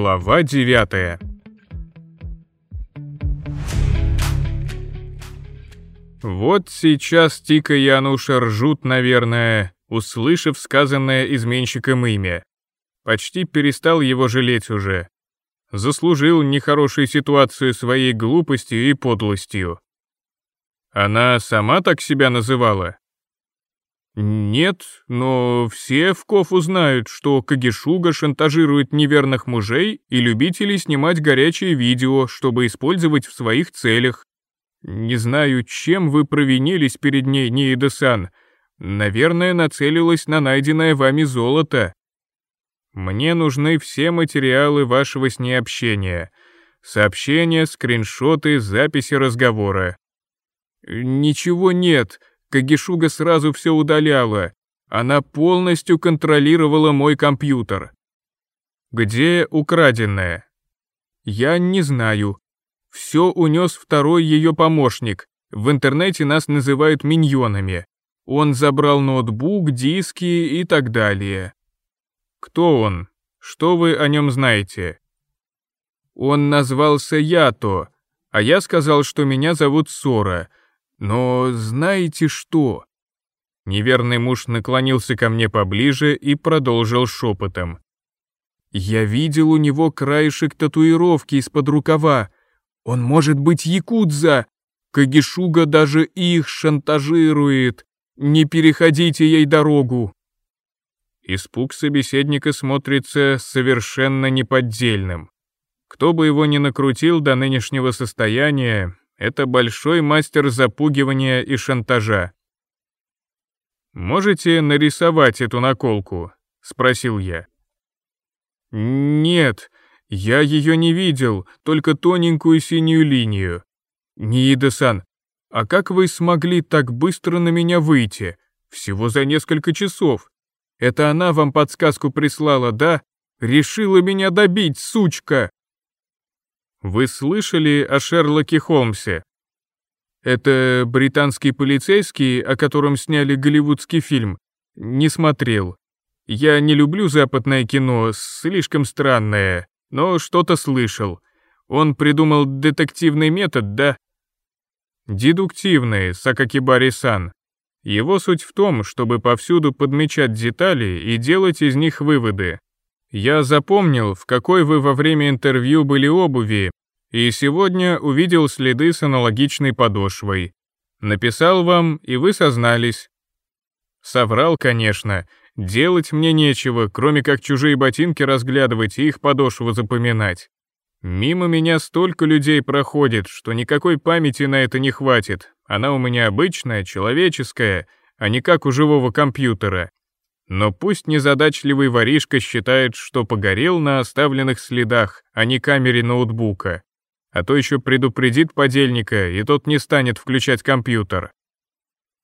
Глава 9 Вот сейчас Тика и Януша ржут, наверное, услышав сказанное изменщиком имя. Почти перестал его жалеть уже. Заслужил нехорошую ситуацию своей глупостью и подлостью. Она сама так себя называла? «Нет, но все в Кофу знают, что Кагишуга шантажирует неверных мужей и любителей снимать горячее видео, чтобы использовать в своих целях. Не знаю, чем вы провинились перед ней, Ниэда-сан. Наверное, нацелилась на найденное вами золото. Мне нужны все материалы вашего с ней общения. Сообщения, скриншоты, записи разговора». «Ничего нет», Кагишуга сразу все удаляла. Она полностью контролировала мой компьютер. Где украденное? Я не знаю. Все унес второй ее помощник. В интернете нас называют миньонами. Он забрал ноутбук, диски и так далее. Кто он? Что вы о нем знаете? Он назвался Ято, а я сказал, что меня зовут Сора — но знаете что? Неверный муж наклонился ко мне поближе и продолжил шепотом. Я видел у него краешек татуировки из-под рукава. Он может быть якудза. Кагишуга даже их шантажирует. Не переходите ей дорогу. Испуг собеседника смотрится совершенно неподдельным. Кто бы его ни накрутил до нынешнего состояния, это большой мастер запугивания и шантажа. «Можете нарисовать эту наколку?» — спросил я. «Нет, я ее не видел, только тоненькую синюю линию. Ниида-сан, а как вы смогли так быстро на меня выйти? Всего за несколько часов. Это она вам подсказку прислала, да? Решила меня добить, сучка!» Вы слышали о Шерлоке Холмсе? Это британский полицейский, о котором сняли голливудский фильм. Не смотрел. Я не люблю западное кино, слишком странное, но что-то слышал. Он придумал детективный метод, да? Дедуктивный, Сакакибари-сан. Его суть в том, чтобы повсюду подмечать детали и делать из них выводы. Я запомнил, в какой вы во время интервью были обуви, и сегодня увидел следы с аналогичной подошвой. Написал вам, и вы сознались. Соврал, конечно. Делать мне нечего, кроме как чужие ботинки разглядывать и их подошву запоминать. Мимо меня столько людей проходит, что никакой памяти на это не хватит. Она у меня обычная, человеческая, а не как у живого компьютера. Но пусть незадачливый воришка считает, что погорел на оставленных следах, а не камере ноутбука. А то еще предупредит подельника, и тот не станет включать компьютер.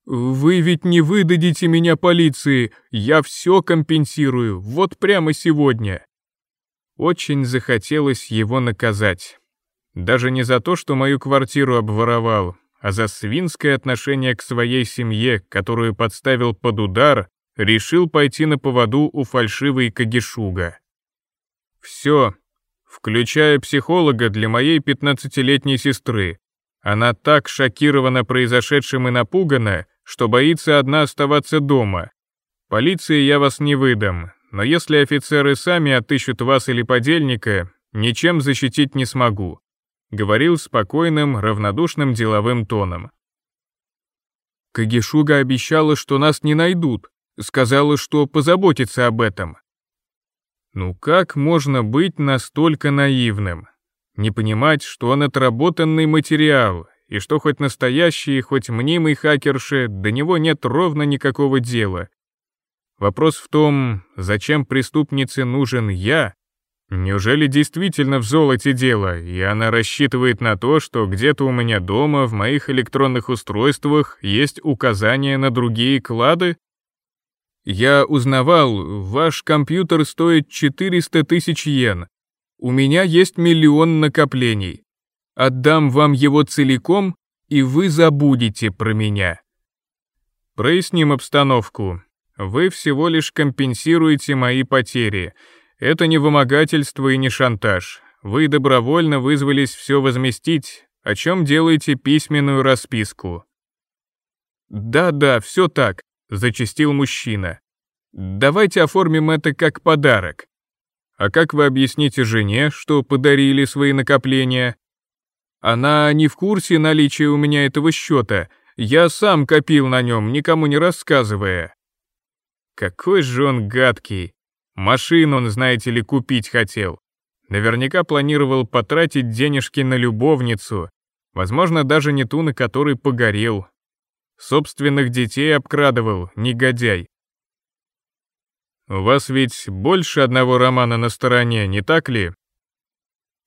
«Вы ведь не выдадите меня полиции, я все компенсирую, вот прямо сегодня». Очень захотелось его наказать. Даже не за то, что мою квартиру обворовал, а за свинское отношение к своей семье, которую подставил под удар решил пойти на поводу у фальшивой Кагишуга. Все, включая психолога для моей пятнадцатилетней сестры. Она так шокирована произошедшим и напугана, что боится одна оставаться дома. Полиции я вас не выдам, но если офицеры сами отыщут вас или подельника, ничем защитить не смогу», — говорил спокойным, равнодушным деловым тоном. Кагишуга обещала, что нас не найдут сказала, что позаботится об этом. Ну как можно быть настолько наивным? Не понимать, что он отработанный материал, и что хоть настоящий, хоть мнимый хакерши, до него нет ровно никакого дела. Вопрос в том, зачем преступнице нужен я? Неужели действительно в золоте дело, и она рассчитывает на то, что где-то у меня дома в моих электронных устройствах есть указания на другие клады? Я узнавал, ваш компьютер стоит 400 тысяч йен. У меня есть миллион накоплений. Отдам вам его целиком, и вы забудете про меня. Проясним обстановку. Вы всего лишь компенсируете мои потери. Это не вымогательство и не шантаж. Вы добровольно вызвались все возместить, о чем делаете письменную расписку. Да-да, все так зачастил мужчина. «Давайте оформим это как подарок». «А как вы объясните жене, что подарили свои накопления?» «Она не в курсе наличия у меня этого счета. Я сам копил на нем, никому не рассказывая». «Какой же он гадкий. Машин он, знаете ли, купить хотел. Наверняка планировал потратить денежки на любовницу. Возможно, даже не ту, на которой погорел, Собственных детей обкрадывал, негодяй. У вас ведь больше одного романа на стороне, не так ли?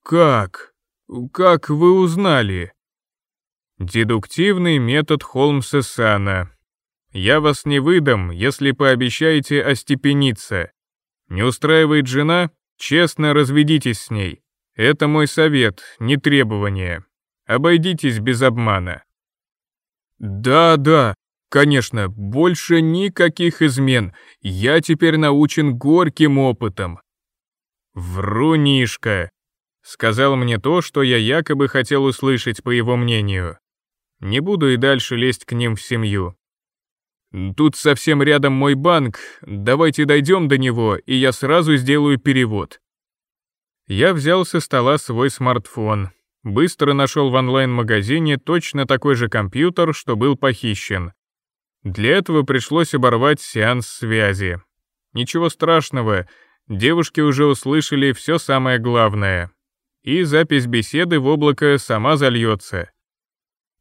Как? Как вы узнали? Дедуктивный метод Холмса Сана. Я вас не выдам, если пообещаете остепениться. Не устраивает жена? Честно разведитесь с ней. Это мой совет, не требование. Обойдитесь без обмана. Да-да, конечно, больше никаких измен, я теперь научен горьким опытом. Врунишка, сказал мне то, что я якобы хотел услышать, по его мнению. Не буду и дальше лезть к ним в семью. Тут совсем рядом мой банк, давайте дойдем до него, и я сразу сделаю перевод. Я взял со стола свой смартфон, быстро нашел в онлайн-магазине точно такой же компьютер, что был похищен. Для этого пришлось оборвать сеанс связи. Ничего страшного, девушки уже услышали все самое главное. И запись беседы в облако сама зальется.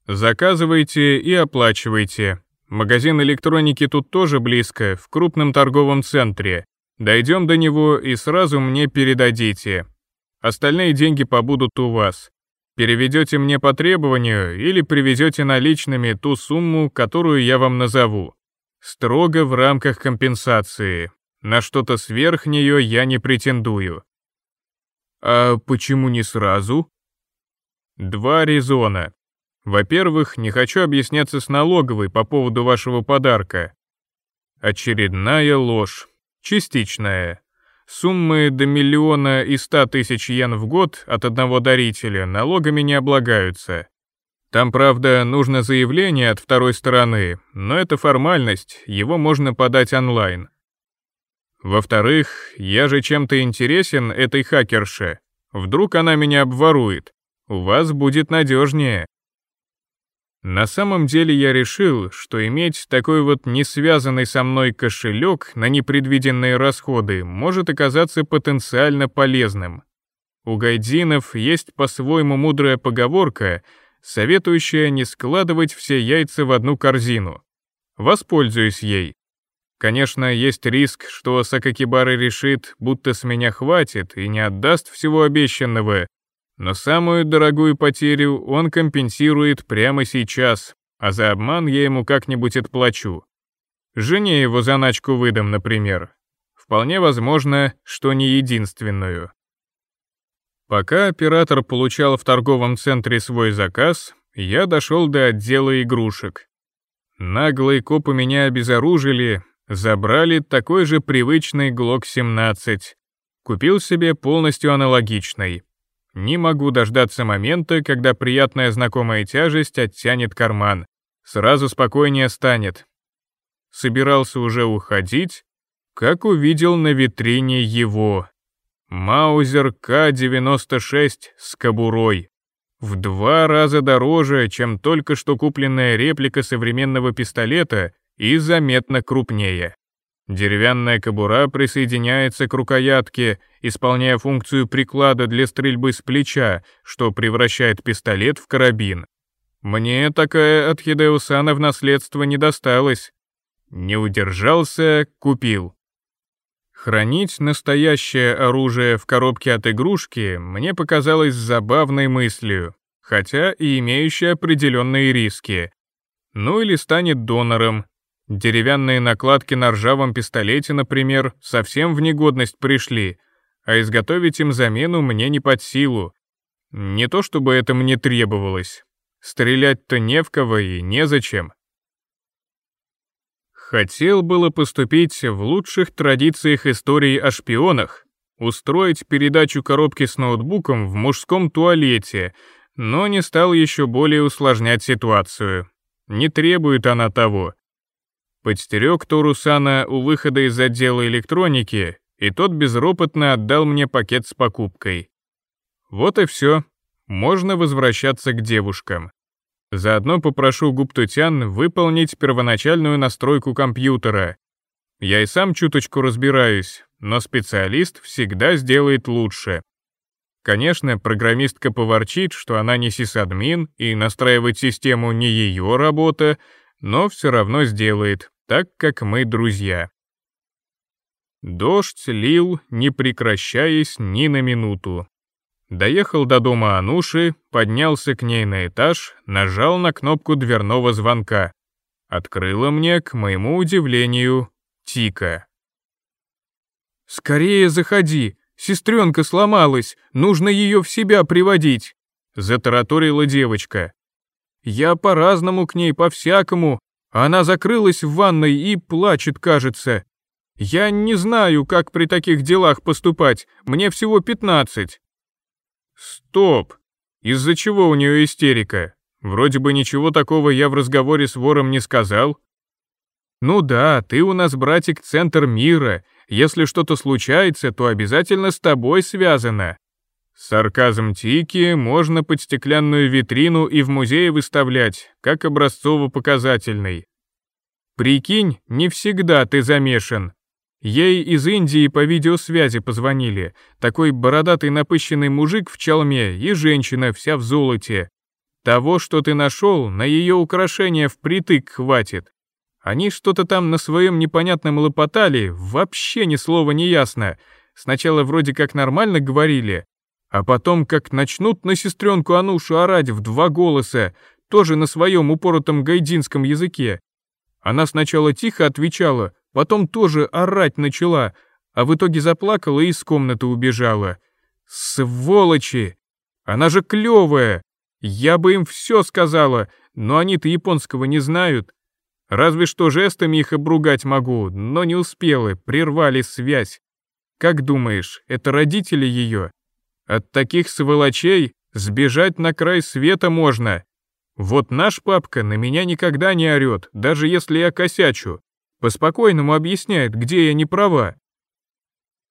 Заказывайте и оплачивайте. Магазин электроники тут тоже близко, в крупном торговом центре. Дойдем до него и сразу мне передадите. Остальные деньги побудут у вас. Переведете мне по требованию или привезете наличными ту сумму, которую я вам назову. Строго в рамках компенсации. На что-то сверх нее я не претендую. А почему не сразу? Два резона. Во-первых, не хочу объясняться с налоговой по поводу вашего подарка. Очередная ложь. Частичная. Суммы до миллиона и ста тысяч йен в год от одного дарителя налогами не облагаются. Там, правда, нужно заявление от второй стороны, но это формальность, его можно подать онлайн. Во-вторых, я же чем-то интересен этой хакерше. Вдруг она меня обворует. У вас будет надежнее. На самом деле я решил, что иметь такой вот не связанный со мной кошелек на непредвиденные расходы может оказаться потенциально полезным. У гайдинов есть по-своему мудрая поговорка, советующая не складывать все яйца в одну корзину. Воспользуюсь ей. Конечно, есть риск, что Сакакибара решит, будто с меня хватит и не отдаст всего обещанного, но самую дорогую потерю он компенсирует прямо сейчас, а за обман я ему как-нибудь отплачу. Жене его заначку выдам, например. Вполне возможно, что не единственную. Пока оператор получал в торговом центре свой заказ, я дошел до отдела игрушек. Наглые копы меня обезоружили, забрали такой же привычный ГЛОК-17. Купил себе полностью аналогичный, не могу дождаться момента, когда приятная знакомая тяжесть оттянет карман. Сразу спокойнее станет. Собирался уже уходить, как увидел на витрине его. Маузер К-96 с кобурой. В два раза дороже, чем только что купленная реплика современного пистолета и заметно крупнее. Деревянная кобура присоединяется к рукоятке, исполняя функцию приклада для стрельбы с плеча, что превращает пистолет в карабин. Мне такая от Хидеусана в наследство не досталась. Не удержался, купил. Хранить настоящее оружие в коробке от игрушки мне показалось забавной мыслью, хотя и имеющей определенные риски. Ну или станет донором, Деревянные накладки на ржавом пистолете, например, совсем в негодность пришли, а изготовить им замену мне не под силу. Не то чтобы это мне требовалось. Стрелять-то не в кого и незачем. Хотел было поступить в лучших традициях истории о шпионах, устроить передачу коробки с ноутбуком в мужском туалете, но не стал еще более усложнять ситуацию. Не требует она того. Подстерег Торусана у выхода из отдела электроники, и тот безропотно отдал мне пакет с покупкой. Вот и все. Можно возвращаться к девушкам. Заодно попрошу Гуптутян выполнить первоначальную настройку компьютера. Я и сам чуточку разбираюсь, но специалист всегда сделает лучше. Конечно, программистка поворчит, что она не сисадмин и настраивать систему не ее работа, но все равно сделает, так как мы друзья. Дождь лил, не прекращаясь ни на минуту. Доехал до дома Ануши, поднялся к ней на этаж, нажал на кнопку дверного звонка. Открыла мне, к моему удивлению, Тика. «Скорее заходи! Сестренка сломалась, нужно ее в себя приводить!» — затараторила девочка. «Я по-разному к ней, по-всякому, она закрылась в ванной и плачет, кажется. Я не знаю, как при таких делах поступать. Мне всего 15. Стоп. Из-за чего у нее истерика? Вроде бы ничего такого я в разговоре с вором не сказал. Ну да, ты у нас, братик, центр мира. Если что-то случается, то обязательно с тобой связано. Сарказм Тики можно под стеклянную витрину и в музее выставлять, как образцово-показательный. Прикинь, не всегда ты замешан. Ей из Индии по видеосвязи позвонили. Такой бородатый напыщенный мужик в чалме и женщина вся в золоте. Того, что ты нашел, на ее украшения впритык хватит. Они что-то там на своем непонятном лопотали, вообще ни слова не ясно. Сначала вроде как нормально говорили, а потом, как начнут на сестренку Анушу орать в два голоса, тоже на своем упоротом гайдинском языке. Она сначала тихо отвечала, потом тоже орать начала, а в итоге заплакала и из комнаты убежала. Сволочи! Она же клевая! Я бы им все сказала, но они-то японского не знают. Разве что жестами их обругать могу, но не успела, прервали связь. Как думаешь, это родители ее? От таких сволочей сбежать на край света можно. Вот наш папка на меня никогда не орёт, даже если я косячу. По-спокойному объясняет, где я не права.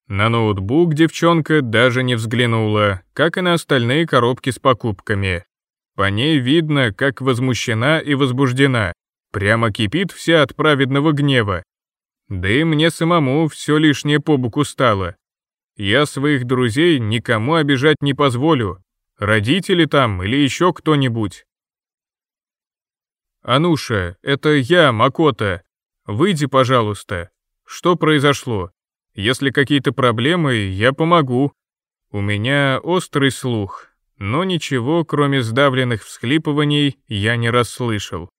На ноутбук девчонка даже не взглянула, как и на остальные коробки с покупками. По ней видно, как возмущена и возбуждена. Прямо кипит вся от праведного гнева. Да и мне самому все лишнее по боку стало. Я своих друзей никому обижать не позволю. Родители там или еще кто-нибудь. «Ануша, это я, Макота. Выйди, пожалуйста. Что произошло? Если какие-то проблемы, я помогу. У меня острый слух, но ничего, кроме сдавленных всхлипываний, я не расслышал.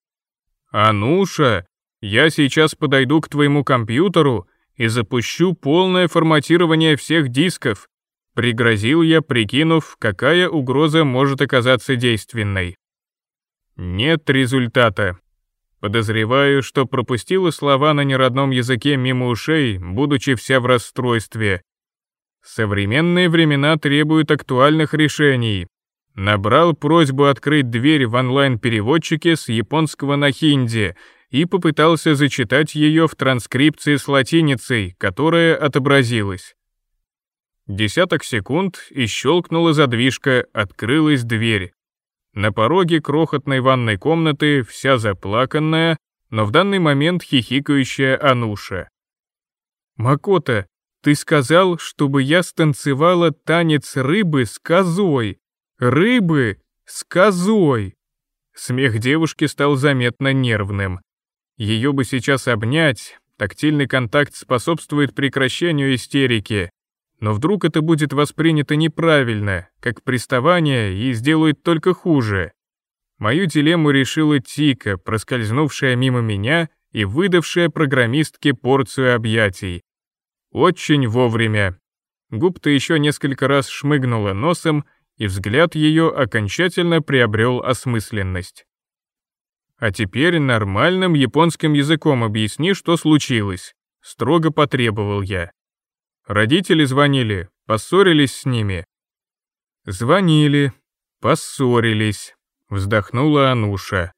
«Ануша, я сейчас подойду к твоему компьютеру, и запущу полное форматирование всех дисков», — пригрозил я, прикинув, какая угроза может оказаться действенной. «Нет результата», Подозреваю, что пропустила слова на неродном языке мимо ушей, будучи вся в расстройстве. Современные времена требуют актуальных решений. Набрал просьбу открыть дверь в онлайн-переводчике с японского на хинди, и попытался зачитать ее в транскрипции с латиницей, которая отобразилась. Десяток секунд, и щелкнула задвижка, открылась дверь. На пороге крохотной ванной комнаты вся заплаканная, но в данный момент хихикающая Ануша. «Макота, ты сказал, чтобы я станцевала танец рыбы с козой. Рыбы с козой!» Смех девушки стал заметно нервным. Ее бы сейчас обнять, тактильный контакт способствует прекращению истерики. Но вдруг это будет воспринято неправильно, как приставание, и сделает только хуже. Мою дилемму решила Тика, проскользнувшая мимо меня и выдавшая программистке порцию объятий. Очень вовремя. Губта еще несколько раз шмыгнула носом, и взгляд ее окончательно приобрел осмысленность. А теперь нормальным японским языком объясни, что случилось», — строго потребовал я. Родители звонили, поссорились с ними. «Звонили, поссорились», — вздохнула Ануша.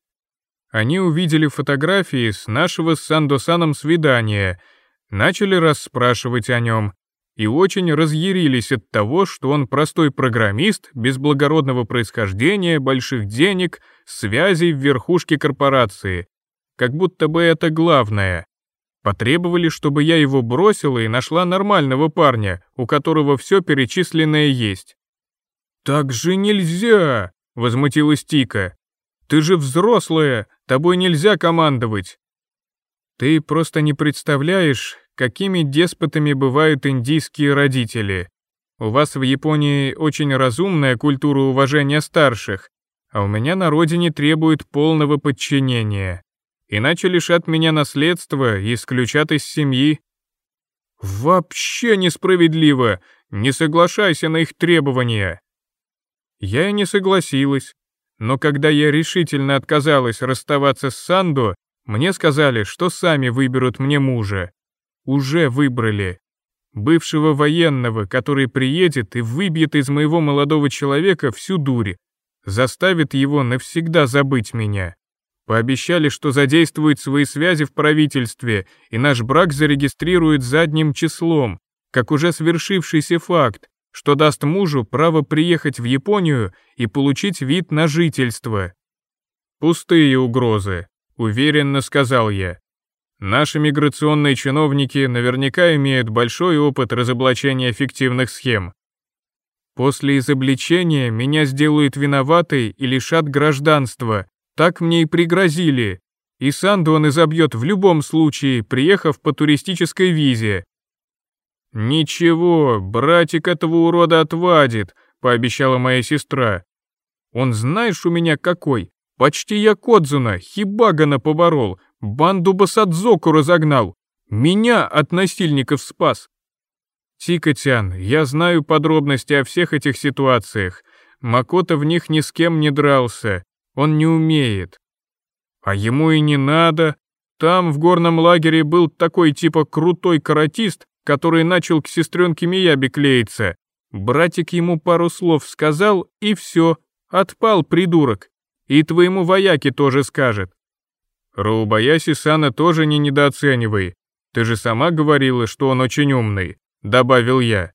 Они увидели фотографии с нашего с Сандосаном свидания, начали расспрашивать о нем и очень разъярились от того, что он простой программист, без благородного происхождения, больших денег, связей в верхушке корпорации. Как будто бы это главное. Потребовали, чтобы я его бросила и нашла нормального парня, у которого все перечисленное есть. «Так же нельзя!» — возмутилась Тика. «Ты же взрослая, тобой нельзя командовать!» «Ты просто не представляешь, какими деспотами бывают индийские родители. У вас в Японии очень разумная культура уважения старших, а у меня на родине требует полного подчинения. Иначе лишат меня наследства и исключат из семьи. Вообще несправедливо. Не соглашайся на их требования. Я и не согласилась. Но когда я решительно отказалась расставаться с Санду, мне сказали, что сами выберут мне мужа уже выбрали. Бывшего военного, который приедет и выбьет из моего молодого человека всю дурь, заставит его навсегда забыть меня. Пообещали, что задействуют свои связи в правительстве, и наш брак зарегистрируют задним числом, как уже свершившийся факт, что даст мужу право приехать в Японию и получить вид на жительство. «Пустые угрозы», — уверенно сказал я. Наши миграционные чиновники наверняка имеют большой опыт разоблачения фиктивных схем. После изобличения меня сделают виноватой и лишат гражданства, так мне и пригрозили. И Санду он изобьет в любом случае, приехав по туристической визе. «Ничего, братик этого урода отвадит», — пообещала моя сестра. «Он знаешь у меня какой? Почти я Кодзуна, Хибагана поборол, Банду Басадзоку разогнал. Меня от насильников спас. Тикотян, я знаю подробности о всех этих ситуациях. Макото в них ни с кем не дрался. Он не умеет. А ему и не надо. Там в горном лагере был такой типа крутой каратист, который начал к сестренке Мияби клеиться. Братик ему пару слов сказал, и все. Отпал, придурок. И твоему вояке тоже скажет. Роубаяси-сана тоже не недооценивай. Ты же сама говорила, что он очень умный», — добавил я.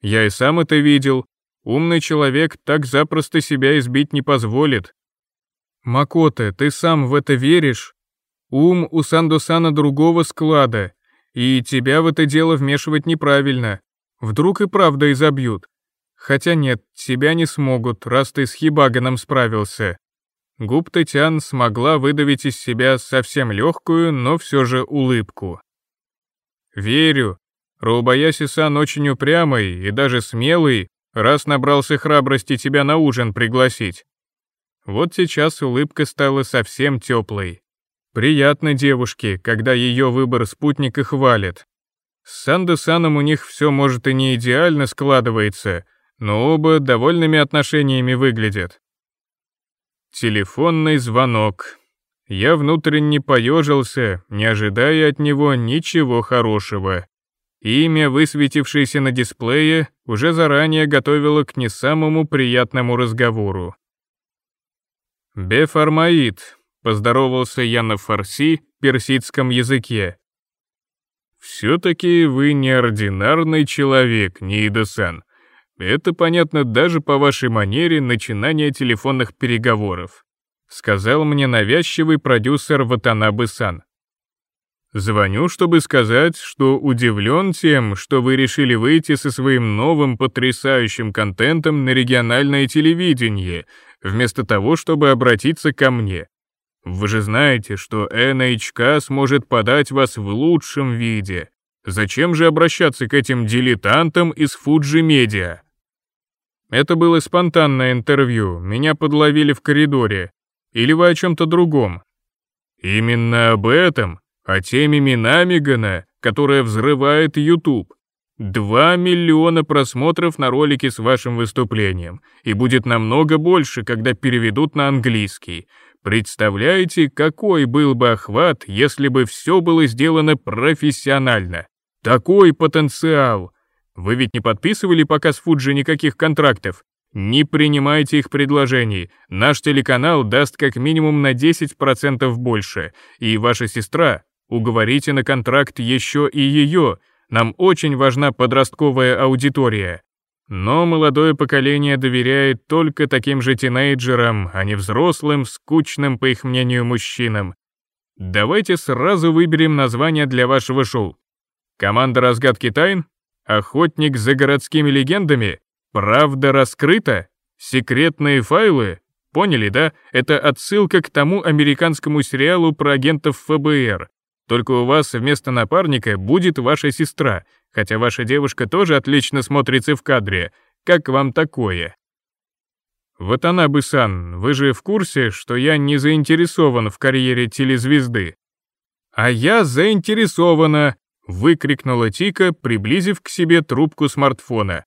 «Я и сам это видел. Умный человек так запросто себя избить не позволит». «Макоте, ты сам в это веришь? Ум у Сандосана другого склада, и тебя в это дело вмешивать неправильно. Вдруг и правда изобьют. Хотя нет, тебя не смогут, раз ты с Хибаганом справился. Губ Татьян смогла выдавить из себя совсем легкую, но все же улыбку. «Верю. Раубаяси-сан очень упрямый и даже смелый, раз набрался храбрости тебя на ужин пригласить». Вот сейчас улыбка стала совсем теплой. Приятно девушке, когда ее выбор спутника хвалит. С Сандо-саном у них все, может, и не идеально складывается, но оба довольными отношениями выглядят. Телефонный звонок. Я внутренне поежился, не ожидая от него ничего хорошего. Имя, высветившееся на дисплее, уже заранее готовило к не самому приятному разговору. «Бефармаид», — поздоровался я на фарси, персидском языке. «Все-таки вы неординарный человек, Ниида-сан», это понятно даже по вашей манере начинания телефонных переговоров», сказал мне навязчивый продюсер Ватанабы-сан. Звоню, чтобы сказать, что удивлен тем, что вы решили выйти со своим новым потрясающим контентом на региональное телевидение, вместо того, чтобы обратиться ко мне. Вы же знаете, что НХК сможет подать вас в лучшем виде. Зачем же обращаться к этим дилетантам из Фуджи Медиа? Это было спонтанное интервью, меня подловили в коридоре. Или вы о чем-то другом?» «Именно об этом, о теме Минамигана, которая взрывает YouTube. Два миллиона просмотров на ролике с вашим выступлением, и будет намного больше, когда переведут на английский. Представляете, какой был бы охват, если бы все было сделано профессионально? Такой потенциал! Вы ведь не подписывали пока с Фуджи никаких контрактов? Не принимайте их предложений. Наш телеканал даст как минимум на 10% больше. И ваша сестра, уговорите на контракт еще и ее. Нам очень важна подростковая аудитория. Но молодое поколение доверяет только таким же тинейджерам, а не взрослым, скучным, по их мнению, мужчинам. Давайте сразу выберем название для вашего шоу. Команда разгадки тайн? Охотник за городскими легендами? Правда раскрыта? Секретные файлы? Поняли, да? Это отсылка к тому американскому сериалу про агентов ФБР. Только у вас вместо напарника будет ваша сестра, хотя ваша девушка тоже отлично смотрится в кадре. Как вам такое? Вот она Бусан, вы же в курсе, что я не заинтересован в карьере телезвезды?» «А я заинтересована!» — выкрикнула Тика, приблизив к себе трубку смартфона.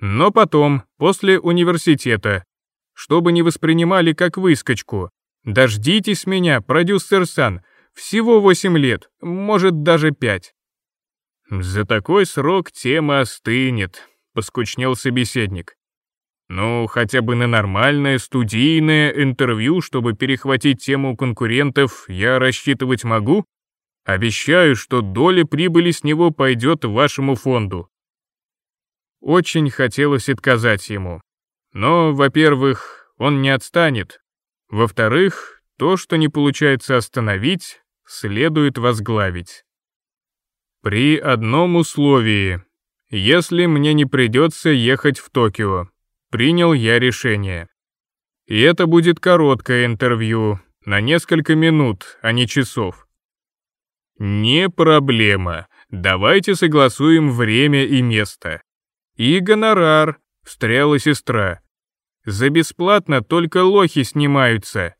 «Но потом, после университета. Чтобы не воспринимали как выскочку. Дождитесь меня, продюсер Сан, всего восемь лет, может, даже пять. «За такой срок тема остынет», — поскучнел собеседник. «Ну, хотя бы на нормальное студийное интервью, чтобы перехватить тему конкурентов, я рассчитывать могу?» Обещаю, что доля прибыли с него пойдет вашему фонду». Очень хотелось отказать ему. Но, во-первых, он не отстанет. Во-вторых, то, что не получается остановить, следует возглавить. При одном условии. Если мне не придется ехать в Токио, принял я решение. И это будет короткое интервью, на несколько минут, а не часов. «Не проблема. Давайте согласуем время и место». «И гонорар», — встряла сестра. «За бесплатно только лохи снимаются».